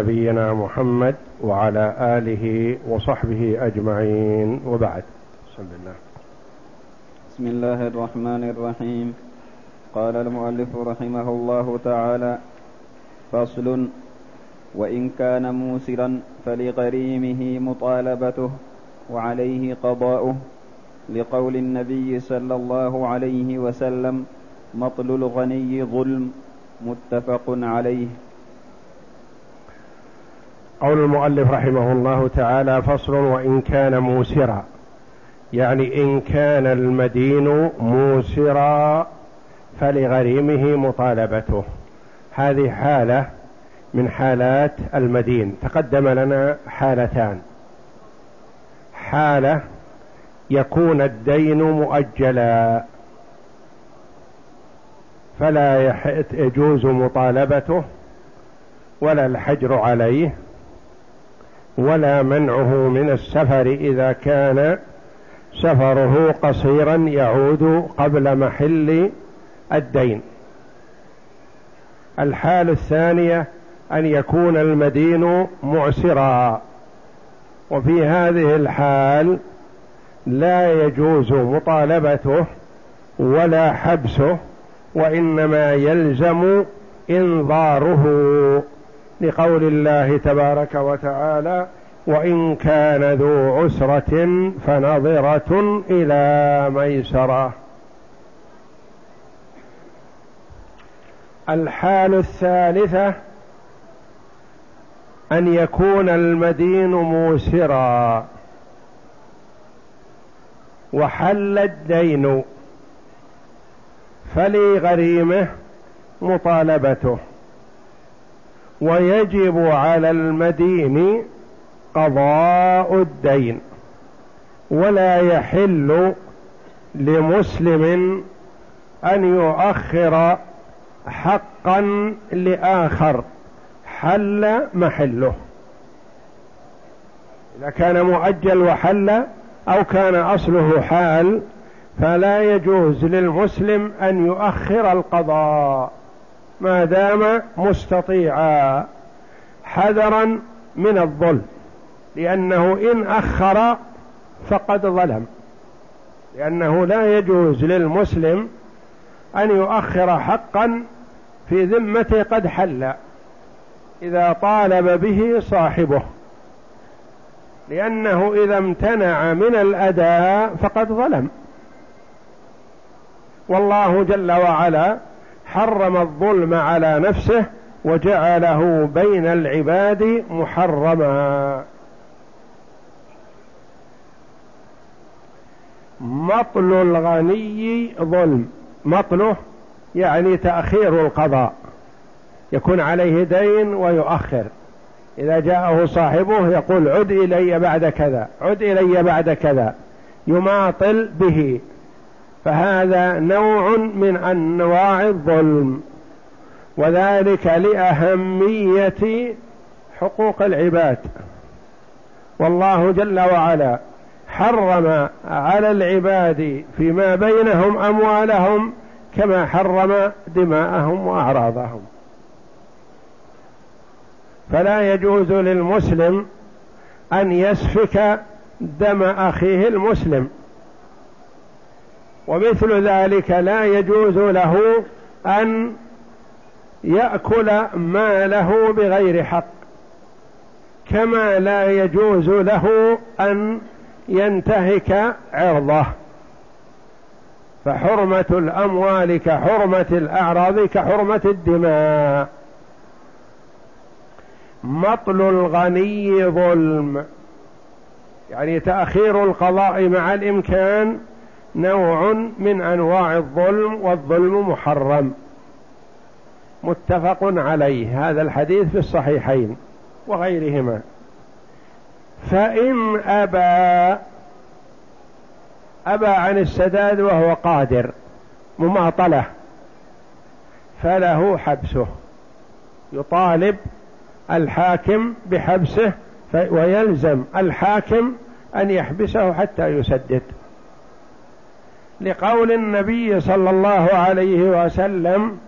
نبينا محمد وعلى آله وصحبه أجمعين. وبعد. بسم الله. بسم الله الرحمن الرحيم. قال المؤلف رحمه الله تعالى فصل وإن كان موسرا فلغريمه مطالبته وعليه قضاؤه لقول النبي صلى الله عليه وسلم مطل الغني ظلم متفق عليه. قول المؤلف رحمه الله تعالى فصل وإن كان موسرا. يعني إن كان المدين موسرا فلغريمه مطالبته. هذه حالة من حالات المدين. تقدم لنا حالتان. حالة يكون الدين مؤجلا. فلا يجوز مطالبته ولا الحجر عليه. ولا منعه من السفر إذا كان سفره قصيرا يعود قبل محل الدين. الحال الثانية أن يكون المدين معسرا. وفي هذه الحال لا يجوز مطالبته ولا حبسه وإنما يلزم إنظاره. لقول الله تبارك وتعالى وإن كان ذو عسرة فنظرة إلى ميسرة. الحال الثالثة أن يكون المدين موسرا. وحل الدين فلغريمه مطالبته. ويجب على المدين قضاء الدين ولا يحل لمسلم أن يؤخر حقا لآخر حل محله. إذا كان مؤجل وحل أو كان أصله حال فلا يجوز للمسلم أن يؤخر القضاء. ما دام مستطيعا حذرا من الظلم لأنه إن أخر فقد ظلم لأنه لا يجوز للمسلم أن يؤخر حقا في ذمته قد حل إذا طالب به صاحبه لأنه إذا امتنع من الأداء فقد ظلم. والله جل وعلا حرم الظلم على نفسه وجعله بين العباد محرما. مطل الغني ظلم. مطله يعني تأخير القضاء. يكون عليه دين ويؤخر. إذا جاءه صاحبه يقول عد إلي بعد كذا عد إلي بعد كذا. يماطل به. فهذا نوع من أنواع الظلم وذلك لأهمية حقوق العباد. والله جل وعلا حرم على العباد فيما بينهم أموالهم كما حرم دماءهم وأعراضهم. فلا يجوز للمسلم أن يسفك دم أخيه المسلم. ومثل ذلك لا يجوز له أن يأكل ماله بغير حق كما لا يجوز له أن ينتهك عرضه. فحرمة الأموال كحرمة الأعراض كحرمة الدماء. مطل الغني ظلم يعني تأخير القضاء مع الإمكان نوع من أنواع الظلم والظلم محرم. متفق عليه. هذا الحديث في الصحيحين وغيرهما. فإن أبى أبى عن السداد وهو قادر مماطلة فله حبسه. يطالب الحاكم بحبسه ويلزم الحاكم أن يحبسه حتى يسدد. لقول النبي صلى الله عليه وسلم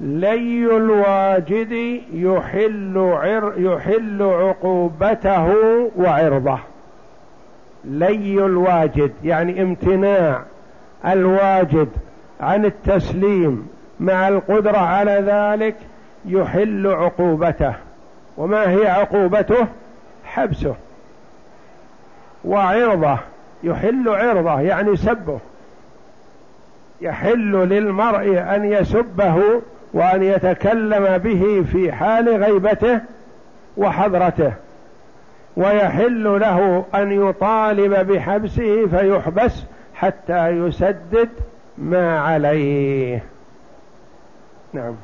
لي الواجد يحل, عر يحل عقوبته وعرضه. لي الواجد يعني امتناع الواجد عن التسليم مع القدرة على ذلك يحل عقوبته. وما هي عقوبته؟ حبسه. وعرضه. يحل عرضه يعني سبه. يحل للمرء أن يسبه وأن يتكلم به في حال غيبته وحضرته. ويحل له أن يطالب بحبسه فيحبس حتى يسدد ما عليه. نعم.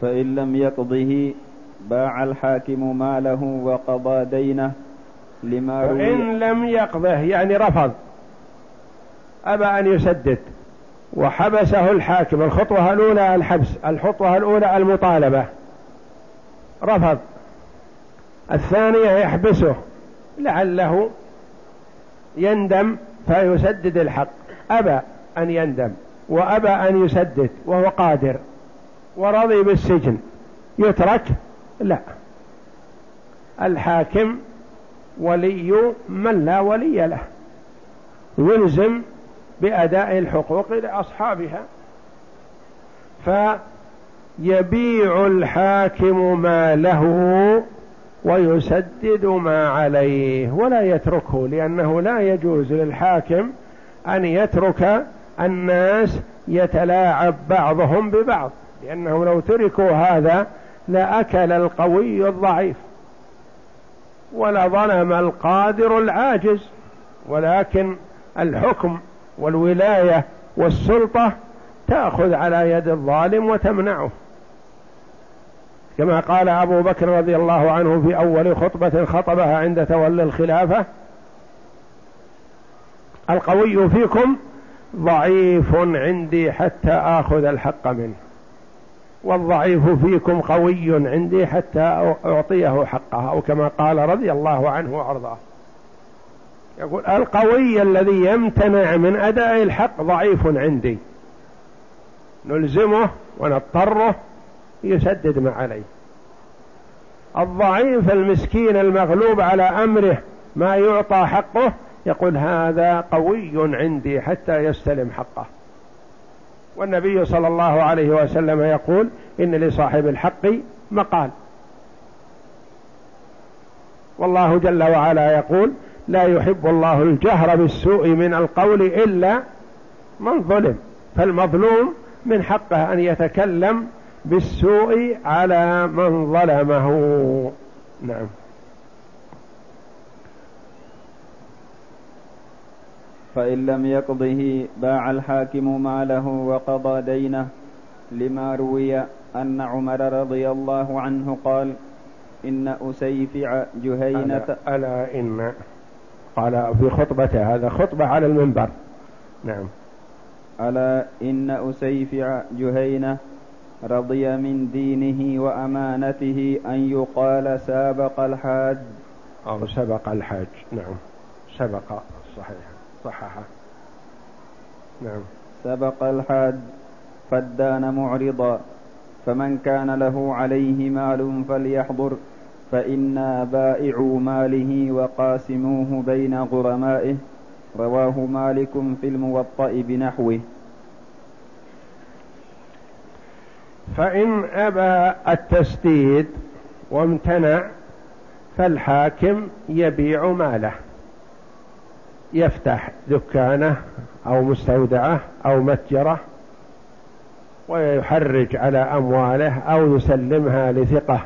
فإن لم يقضه باع الحاكم ماله وقضى دينه لما روي. فإن لم يقضه يعني رفض. أبى أن يسدد. وحبسه الحاكم. الخطوة الأولى الحبس الخطوة الأولى المطالبة. رفض. الثانية يحبسه. لعله يندم فيسدد الحق. أبى أن يندم. وأبى أن يسدد. وهو قادر. ورضي بالسجن. يترك؟ لا. الحاكم ولي من لا ولي له يلزم بأداء الحقوق لأصحابها. فيبيع الحاكم ما له ويسدد ما عليه ولا يتركه لأنه لا يجوز للحاكم أن يترك الناس يتلاعب بعضهم ببعض لأنهم لو تركوا هذا لأكل القوي الضعيف. ولظلم القادر العاجز ولكن الحكم والولاية والسلطة تأخذ على يد الظالم وتمنعه. كما قال أبو بكر رضي الله عنه في أول خطبة خطبها عند تولي الخلافة القوي فيكم ضعيف عندي حتى آخذ الحق منه. والضعيف فيكم قوي عندي حتى أعطيه حقه أو كما قال رضي الله عنه وأرضاه. يقول القوي الذي يمتنع من أداء الحق ضعيف عندي. نلزمه ونضطره يسدد ما عليه. الضعيف المسكين المغلوب على أمره ما يعطى حقه يقول هذا قوي عندي حتى يستلم حقه. والنبي صلى الله عليه وسلم يقول إن لصاحب الحق مقال. والله جل وعلا يقول لا يحب الله الجهر بالسوء من القول إلا من ظلم فالمظلوم من حقه أن يتكلم بالسوء على من ظلمه. نعم. فإن لم يقضه باع الحاكم ماله وقضى دينه لما روي أن عمر رضي الله عنه قال إن أسيفع جهينة. ألا, ألا إن قال في خطبته هذا خطبة على المنبر. نعم. ألا إن أسيفع جهينة رضي من دينه وأمانته أن يقال سابق الحاج. أو سبق الحاج. نعم. سبق صحيح. صححه. نعم. سبق الحاج فدان معرضا فمن كان له عليه مال فليحضر فإنا بائعو ماله وقاسموه بين غرمائه. رواه مالك في الموطأ بنحوه. فإن أبى التسديد وامتنع فالحاكم يبيع ماله. يفتح دكانه أو مستودعه أو متجره ويحرج على أمواله أو يسلمها لثقة.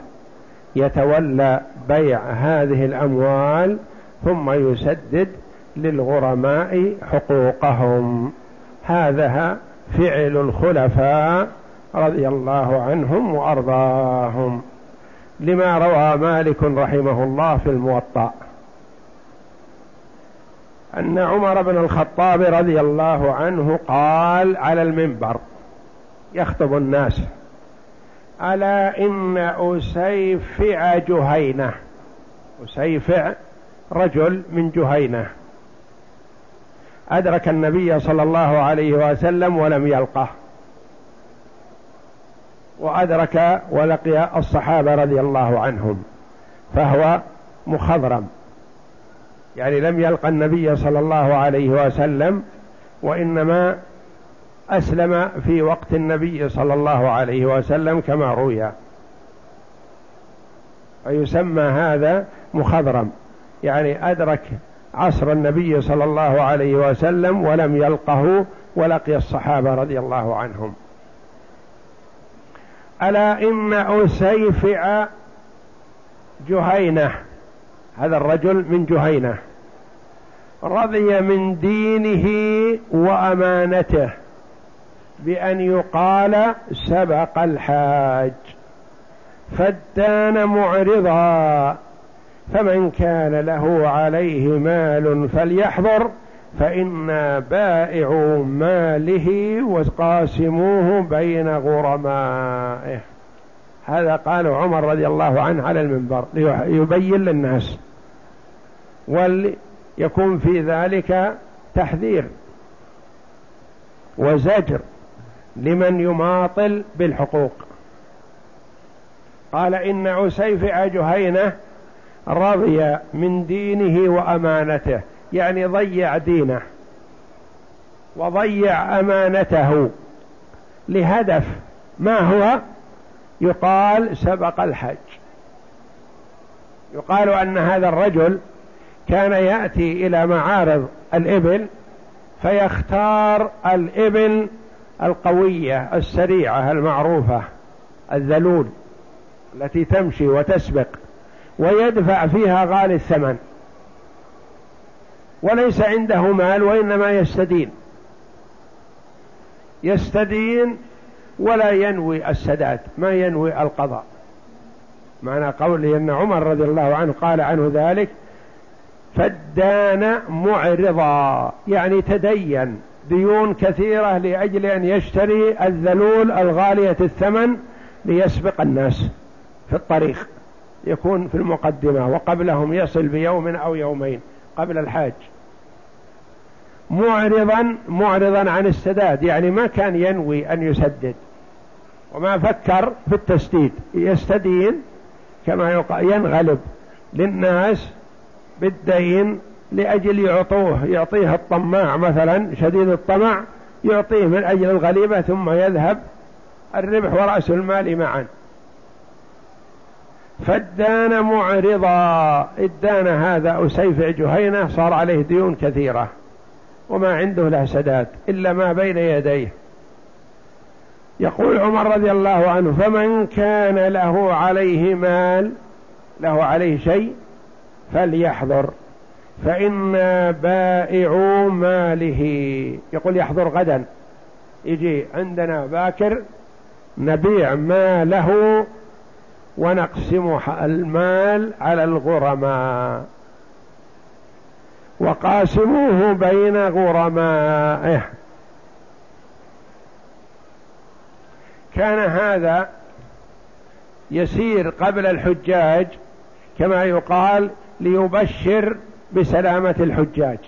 يتولى بيع هذه الأموال ثم يسدد للغرماء حقوقهم. هذا فعل الخلفاء رضي الله عنهم وأرضاهم. لما روى مالك رحمه الله في الموطأ. أن عمر بن الخطاب رضي الله عنه قال على المنبر يخطب الناس ألا إن أسيفع جهينة؟ أسيفع رجل من جهينة. أدرك النبي صلى الله عليه وسلم ولم يلقه. وأدرك ولقي الصحابة رضي الله عنهم فهو مخضرم. يعني لم يلقى النبي صلى الله عليه وسلم وإنما أسلم في وقت النبي صلى الله عليه وسلم كما روي. فيسمى هذا مخضرم. يعني أدرك عصر النبي صلى الله عليه وسلم ولم يلقه ولقي الصحابة رضي الله عنهم. ألا إن أسيفع جهينة؟ هذا الرجل من جهينة رضي من دينه وأمانته بأن يقال سبق الحاج فالدان معرضا فمن كان له عليه مال فليحضر فإنا بائع ماله وقاسموه بين غرمائه. هذا قال عمر رضي الله عنه على المنبر ليبين للناس. وليكون في ذلك تحذير وزجر لمن يماطل بالحقوق. قال إن عسيفع جهينة رضي من دينه وأمانته يعني ضيع دينه وضيع أمانته لهدف ما هو؟ يقال سبق الحج. يقال أن هذا الرجل كان يأتي إلى معارض الإبل فيختار الإبل القوية السريعة المعروفة الذلول التي تمشي وتسبق ويدفع فيها غالي الثمن. وليس عنده مال وإنما يستدين. يستدين ولا ينوي السداد ما ينوي القضاء. معنى قوله أن عمر رضي الله عنه قال عنه ذلك فدان معرضا يعني تدين ديون كثيرة لأجل أن يشتري الذلول الغالية الثمن ليسبق الناس في الطريق يكون في المقدمة وقبلهم يصل بيوم أو يومين قبل الحاج. معرضا معرضا عن السداد يعني ما كان ينوي أن يسدد. وما فكر في التسديد يستدين كما ينغلب للناس بالدين لأجل يعطوه يعطيه الطماع مثلا شديد الطمع يعطيه من أجل الغليبة ثم يذهب الربح ورأس المال معا. فالدان معرضا. الدان هذا أسيفع جهينة صار عليه ديون كثيرة وما عنده له سداد إلا ما بين يديه. يقول عمر رضي الله عنه فمن كان له عليه مال له عليه شيء فليحضر. فإنا بائعو ماله يقول يحضر غدا يجي عندنا باكر نبيع ماله ونقسم المال على الغرماء. وقاسموه بين غرمائه. كان هذا يسير قبل الحجاج كما يقال ليبشر بسلامة الحجاج.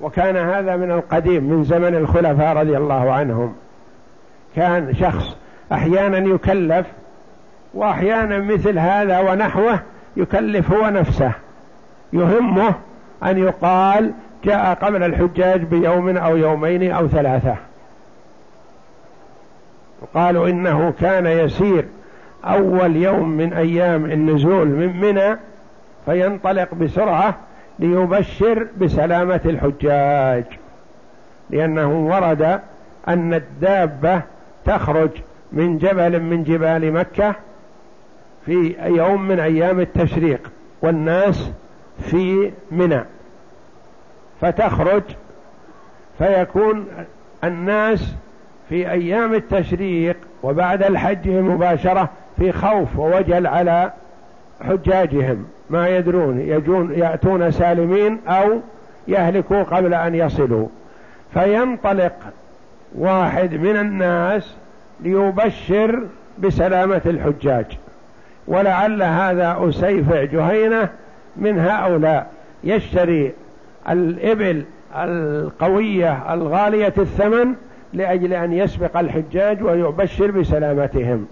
وكان هذا من القديم من زمن الخلفاء رضي الله عنهم. كان شخص أحيانا يكلف وأحيانا مثل هذا ونحوه يكلف هو نفسه. يهمه أن يقال جاء قبل الحجاج بيوم أو يومين أو ثلاثة. قالوا إنه كان يسير أول يوم من أيام النزول من منى فينطلق بسرعة ليبشر بسلامة الحجاج. لأنه ورد أن الدابة تخرج من جبل من جبال مكة في يوم من أيام التشريق والناس في منى. فتخرج فيكون الناس في أيام التشريق وبعد الحج مباشرة في خوف ووجل على حجاجهم ما يدرون يجون يأتون سالمين أو يهلكوا قبل أن يصلوا. فينطلق واحد من الناس ليبشر بسلامة الحجاج. ولعل هذا أسيفع جهينة من هؤلاء. يشتري الإبل القوية الغالية الثمن لأجل أن يسبق الحجاج ويبشر بسلامتهم.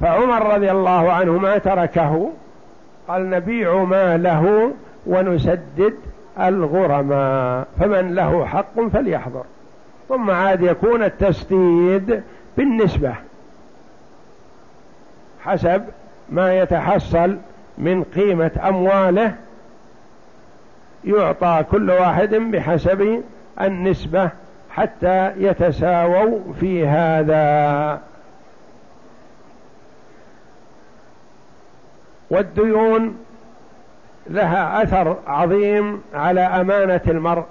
فعمر رضي الله عنه ما تركه. قال نبيع ما له ونسدد الغرماء فمن له حق فليحضر. ثم عاد يكون التسديد بالنسبة. حسب ما يتحصل من قيمة أمواله. يعطى كل واحد بحسب النسبة حتى يتساووا في هذا. والديون لها أثر عظيم على أمانة المرء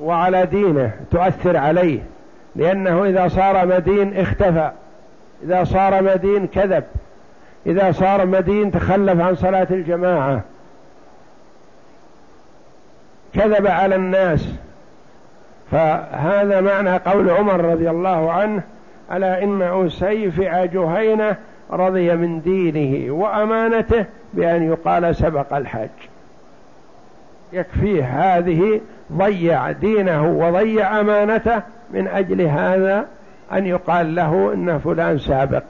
وعلى دينه تؤثر عليه لأنه إذا صار مدين اختفى إذا صار مدين كذب إذا صار مدين تخلف عن صلاة الجماعة كذب على الناس. فهذا معنى قول عمر رضي الله عنه ألا إن أسيفع جهينة رضي من دينه وأمانته بأن يقال سبق الحج. يكفيه هذه ضيع دينه وضيع أمانته من أجل هذا أن يقال له إن فلان سابق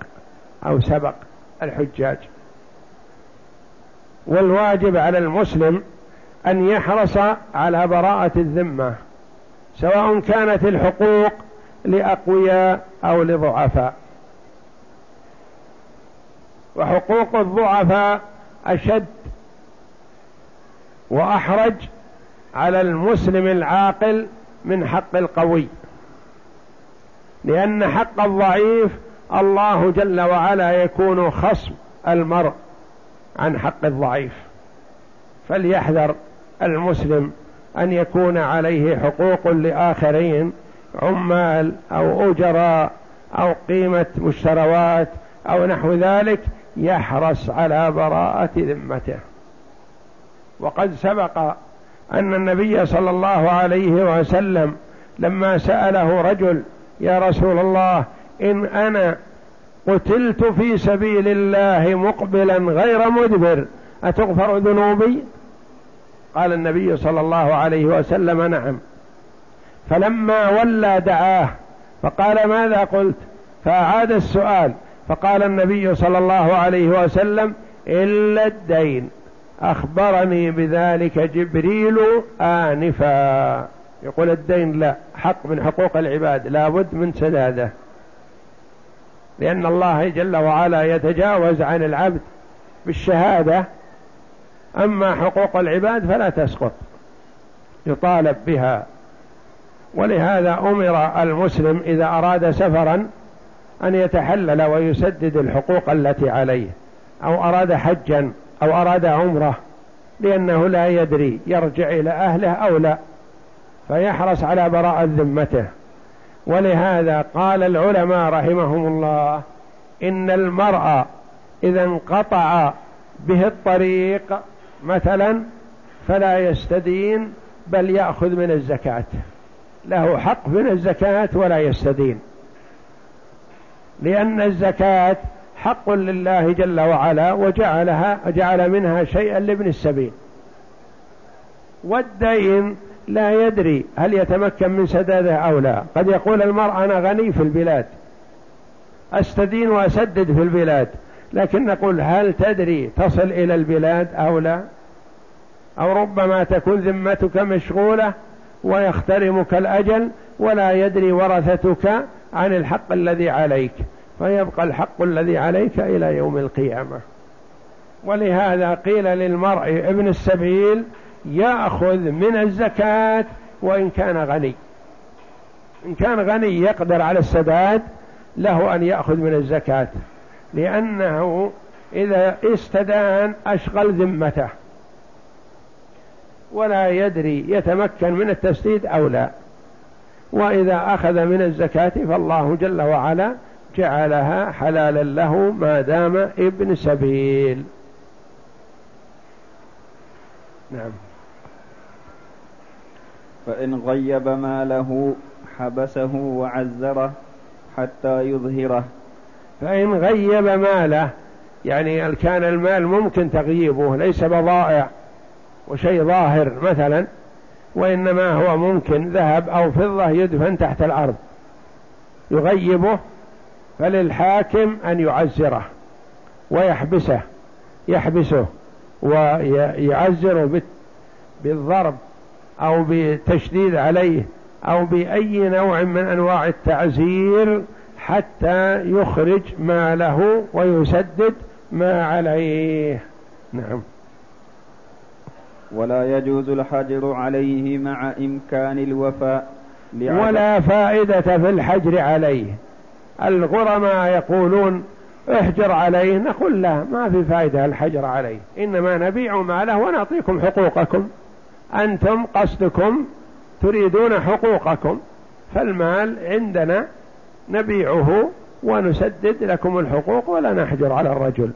أو سبق الحجاج. والواجب على المسلم أن يحرص على براءة الذمة سواء كانت الحقوق لأقوياء أو لضعفاء. وحقوق الضعفاء أشد وأحرج على المسلم العاقل من حق القوي. لأن حق الضعيف الله جل وعلا يكون خصم المرء عن حق الضعيف. فليحذر المسلم أن يكون عليه حقوق لآخرين عمال أو أجراء أو قيمة مشتروات أو نحو ذلك يحرص على براءة ذمته. وقد سبق أن النبي صلى الله عليه وسلم لما سأله رجل يا رسول الله إن أنا قتلت في سبيل الله مقبلا غير مدبر أتغفر ذنوبي؟ قال النبي صلى الله عليه وسلم نعم. فلما ولى دعاه فقال ماذا قلت؟ فأعاد السؤال فقال النبي صلى الله عليه وسلم إلا الدين أخبرني بذلك جبريل آنفا. يقول الدين لا حق من حقوق العباد لا بد من سدادة. لأن الله جل وعلا يتجاوز عن العبد بالشهادة أما حقوق العباد فلا تسقط يطالب بها. ولهذا أمر المسلم إذا أراد سفرا أن يتحلل ويسدد الحقوق التي عليه أو أراد حجا أو أراد عمرة لأنه لا يدري يرجع إلى أهله أو لا فيحرص على براءة ذمته. ولهذا قال العلماء رحمهم الله إن المرأة إذا انقطع به الطريق مثلا فلا يستدين بل يأخذ من الزكاة. له حق من الزكاة ولا يستدين. لأن الزكاة حق لله جل وعلا وجعلها جعل منها شيئا لابن السبيل. والدين لا يدري هل يتمكن من سداده أو لا. قد يقول المرء أنا غني في البلاد. أستدين وأسدد في البلاد. لكن نقول هل تدري تصل إلى البلاد أو لا؟ أو ربما تكون ذمتك مشغولة ويخترمك الأجل ولا يدري ورثتك عن الحق الذي عليك فيبقى الحق الذي عليك إلى يوم القيامة. ولهذا قيل للمرء ابن السبيل يأخذ من الزكاة وإن كان غني. إن كان غني يقدر على السداد له أن يأخذ من الزكاة. لأنه إذا استدان أشغل ذمته. ولا يدري يتمكن من التسديد أو لا. وإذا أخذ من الزكاة فالله جل وعلا جعلها حلالا له ما دام ابن سبيل. نعم. فإن غيب ماله حبسه وعزره حتى يظهره. فإن غيب ماله يعني كان المال ممكن تغييبه ليس بضائع وشيء ظاهر مثلا وإنما هو ممكن ذهب أو فضة يدفن تحت الأرض. يغيبه فللحاكم أن يعزره ويحبسه يحبسه ويعزره بالضرب أو بتشديد عليه أو بأي نوع من أنواع التعزير حتى يخرج ما له ويسدد ما عليه. نعم. ولا يجوز الحجر عليه مع إمكان الوفاء ولا فائدة في الحجر عليه. الغرماء يقولون احجر عليه نقول لا ما في فائدة الحجر عليه. إنما نبيع ماله ونعطيكم حقوقكم. أنتم قصدكم تريدون حقوقكم. فالمال عندنا نبيعه ونسدد لكم الحقوق ولا نحجر على الرجل.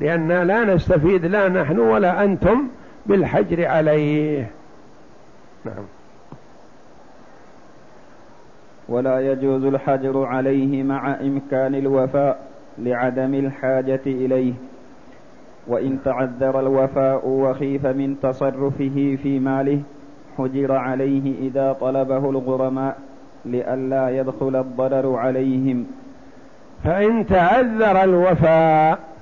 لأن لا نستفيد لا نحن ولا أنتم بالحجر عليه. نعم. ولا يجوز الحجر عليه مع إمكان الوفاء لعدم الحاجة إليه. وإن تعذر الوفاء وخيف من تصرفه في ماله حجر عليه إذا طلبه الغرماء لئلا يدخل الضرر عليهم. فإن تعذر الوفاء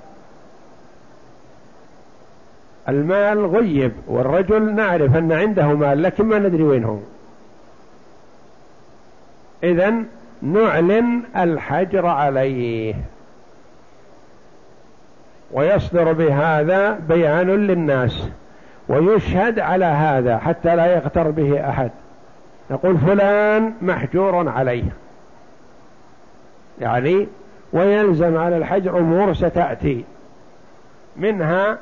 المال غيب والرجل نعرف أن عنده مال لكن ما ندري وين هو. إذا نعلن الحجر عليه. ويصدر بهذا بيان للناس ويشهد على هذا حتى لا يغتر به أحد. نقول فلان محجور عليه. يعني ويلزم على الحجر أمور ستأتي. منها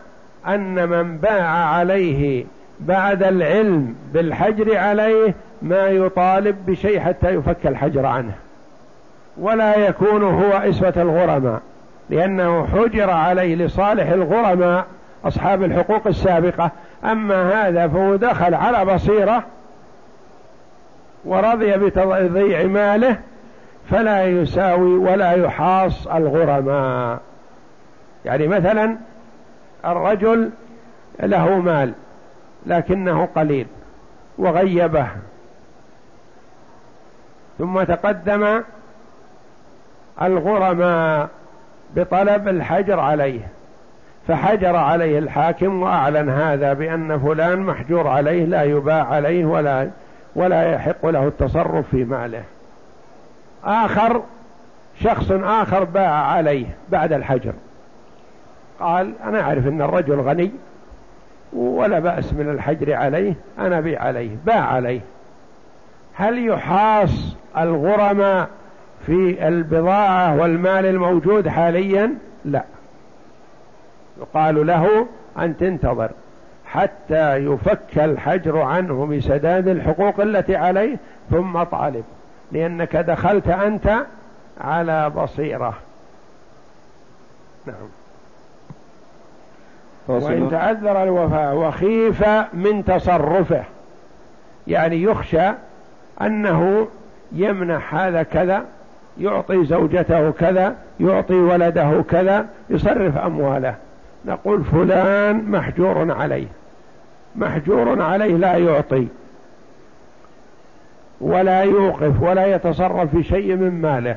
أن من باع عليه بعد العلم بالحجر عليه ما يطالب بشيء حتى يفك الحجر عنه. ولا يكون هو إسوة الغرماء لأنه حجر عليه لصالح الغرماء أصحاب الحقوق السابقة. أما هذا فهو دخل على بصيرة ورضي بتضييع ماله فلا يساوي ولا يحاص الغرماء. يعني مثلا الرجل له مال لكنه قليل وغيبه. ثم تقدم الغرماء بطلب الحجر عليه فحجر عليه الحاكم وأعلن هذا بأن فلان محجور عليه لا يباع عليه ولا ولا يحق له التصرف في ماله. آخر شخص آخر باع عليه بعد الحجر. قال أنا أعرف أن الرجل غني ولا بأس من الحجر عليه أنا بي عليه باع عليه. هل يحاص الغرماء في البضاعة والمال الموجود حاليا؟ لا. يقال له أن تنتظر حتى يفك الحجر عنه بسداد الحقوق التي عليه ثم طالب. لأنك دخلت أنت على بصيرة. نعم. وإن تعذر الوفاء وخيف من تصرفه. يعني يخشى أنه يمنح هذا كذا يعطي زوجته كذا يعطي ولده كذا يصرف أمواله. نقول فلان محجور عليه. محجور عليه لا يعطي ولا يوقف ولا يتصرف في شيء من ماله.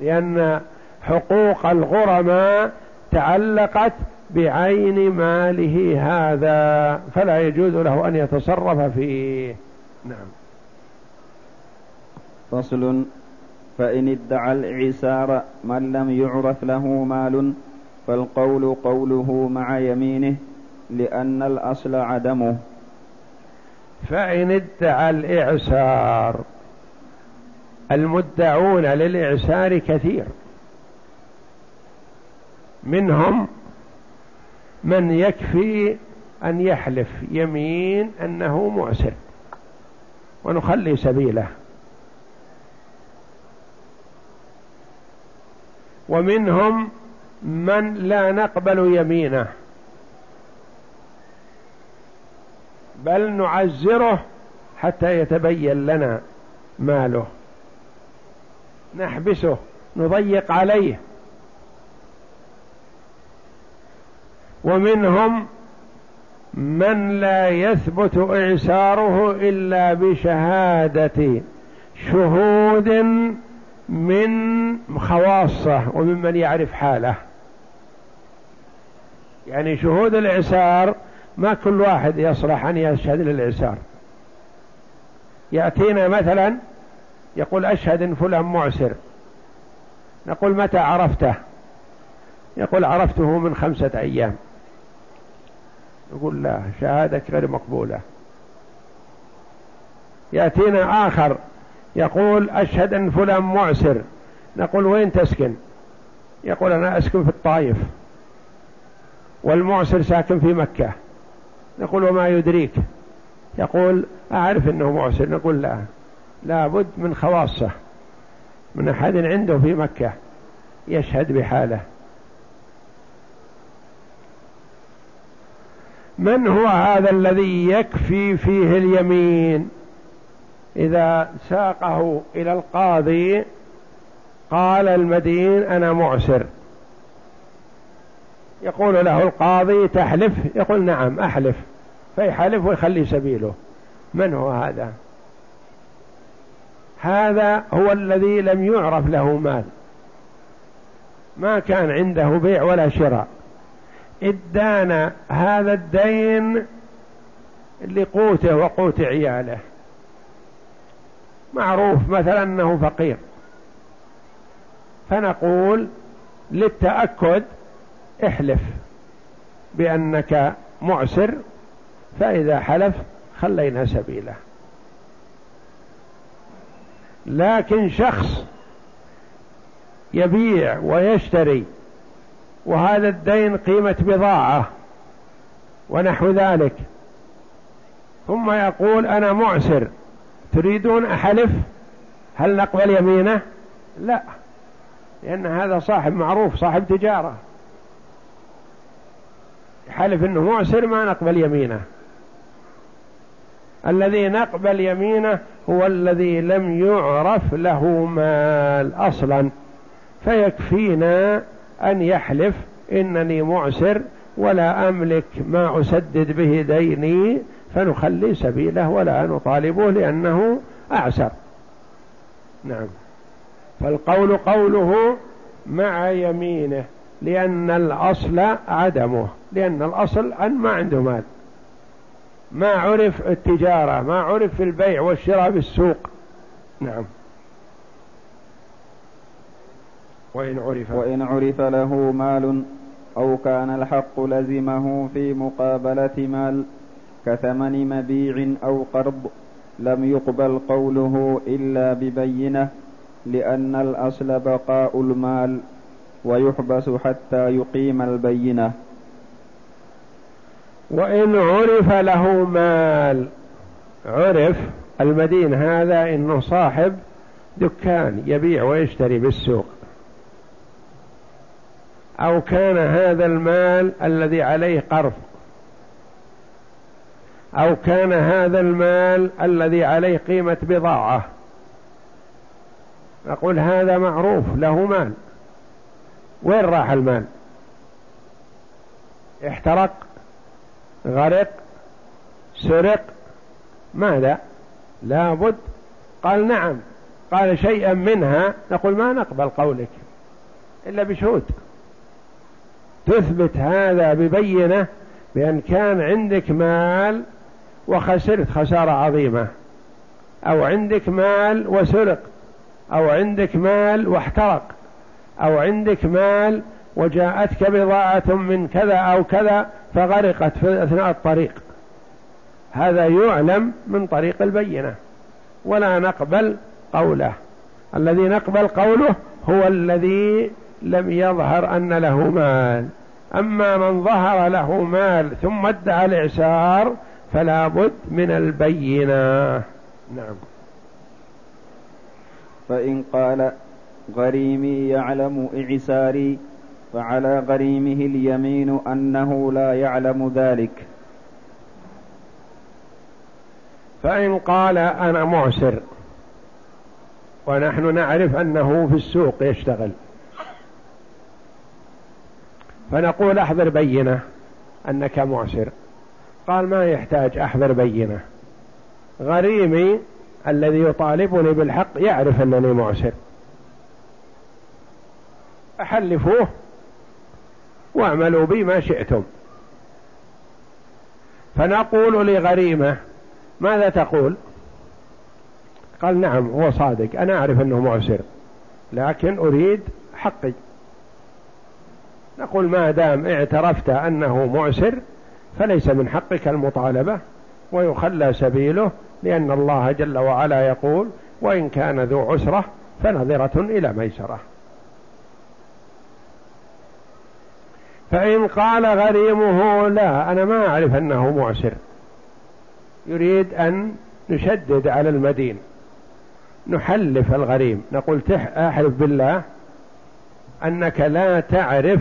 لأن حقوق الغرماء تعلقت بعين ماله هذا فلا يجوز له أن يتصرف فيه. نعم. فصل. فإن ادعى العسار من لم يعرف له مال فالقول قوله مع يمينه لأن الأصل عدمه. فإن ادعى الإعسار المدعون للإعسار كثير. منهم من يكفي أن يحلف يمين أنه معسر ونخلي سبيله. ومنهم من لا نقبل يمينه. بل نعزره حتى يتبين لنا ماله. نحبسه نضيق عليه. من لا يثبت إعساره إلا بشهادة شهود من خواصة وممن يعرف حاله. يعني شهود الإعسار ما كل واحد يصلح أن يشهد للإعسار. يأتينا مثلا يقول أشهد إن فلان معسر. نقول متى عرفته؟ يقول عرفته من خمسة أيام. يقول لا شهادك غير مقبولة. يأتينا آخر يقول أشهد أن فلان معسر. نقول وين تسكن؟ يقول أنا أسكن في الطائف. والمعسر ساكن في مكة. نقول وما يدريك؟ يقول أعرف أنه معسر. نقول لا لابد من خواصة من أحد عنده في مكة يشهد بحاله. من هو هذا الذي يكفي فيه اليمين؟ إذا ساقه إلى القاضي قال المدين أنا معسر. يقول له القاضي تحلف؟ يقول نعم أحلف. فيحلف ويخلي سبيله. من هو هذا؟ هذا هو الذي لم يعرف له مال. ما كان عنده بيع ولا شراء. ادانا هذا الدين لقوته وقوت عياله. معروف مثلا أنه فقير. فنقول للتأكد احلف بأنك معسر فإذا حلف خلينا سبيله. لكن شخص يبيع ويشتري وهذا الدين قيمة بضاعة ونحو ذلك. ثم يقول أنا معسر. تريدون أحلف؟ هل نقبل يمينه؟ لا لأن هذا صاحب معروف صاحب تجارة. حلف إنه معسر ما نقبل يمينه. الذي نقبل يمينه هو الذي لم يعرف له مال أصلا. فيكفينا أن يحلف إنني معسر ولا أملك ما أسدد به ديني فنخلي سبيله ولا نطالبه لأنه أعسر. نعم. فالقول قوله مع يمينه لأن الأصل عدمه لأن الأصل أن ما عنده مال. ما عرف التجارة ما عرف في البيع والشراء بالسوق. نعم. وإن عرف. وإن عرف له مال أو كان الحق لزمه في مقابلة مال كثمن مبيع أو قرض لم يقبل قوله إلا ببينة لأن الأصل بقاء المال ويحبس حتى يقيم البينة. وإن عرف له مال عرف المدين هذا إنه صاحب دكان يبيع ويشتري بالسوق. أو كان هذا المال الذي عليه قرض. أو كان هذا المال الذي عليه قيمة بضاعة. نقول هذا معروف له مال. وين راح المال؟ احترق غرق سرق؟ ماذا؟ لابد. قال نعم. قال شيئا منها نقول ما نقبل قولك إلا بشهود. تثبت هذا ببينة بأن كان عندك مال وخسرت خسارة عظيمة. أو عندك مال وسرق. أو عندك مال واحترق. أو عندك مال وجاءتك بضاعة من كذا أو كذا فغرقت في أثناء الطريق. هذا يعلم من طريق البينة. ولا نقبل قوله. الذي نقبل قوله هو الذي لم يظهر أن له مال. أما من ظهر له مال ثم ادعى الإعسار فلا بد من البينة. نعم. فإن قال غريمي يعلم إعساري فعلى غريمه اليمين أنه لا يعلم ذلك. فإن قال أنا معسر ونحن نعرف أنه في السوق يشتغل. فنقول أحضر بينة أنك معسر. قال ما يحتاج أحضر بينة. غريمي الذي يطالبني بالحق يعرف أنني معسر. أحلفوه واعملوا بي ما شئتم. فنقول لغريمة ماذا تقول؟ قال نعم هو صادق أنا أعرف أنه معسر لكن أريد حقي. نقول ما دام اعترفت أنه معسر فليس من حقك المطالبة ويخلى سبيله لأن الله جل وعلا يقول وإن كان ذو عسرة فنظرة إلى ميسرة فإن قال غريمه لا أنا ما أعرف أنه معسر يريد أن نشدد على المدين نحلف الغريم نقول أحلف بالله أنك لا تعرف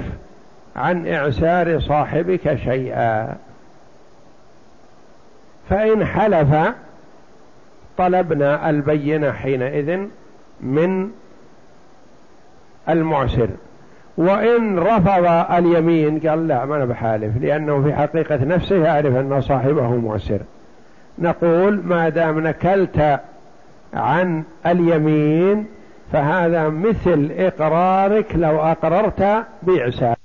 عن إعسار صاحبك شيئا. فإن حلف طلبنا البينة حينئذ من المعسر. وإن رفض اليمين قال لا ما أنا بحالف لأنه في حقيقة نفسه يعرف أن صاحبه معسر. نقول ما دام نكلت عن اليمين فهذا مثل إقرارك لو أقررت بإعسار.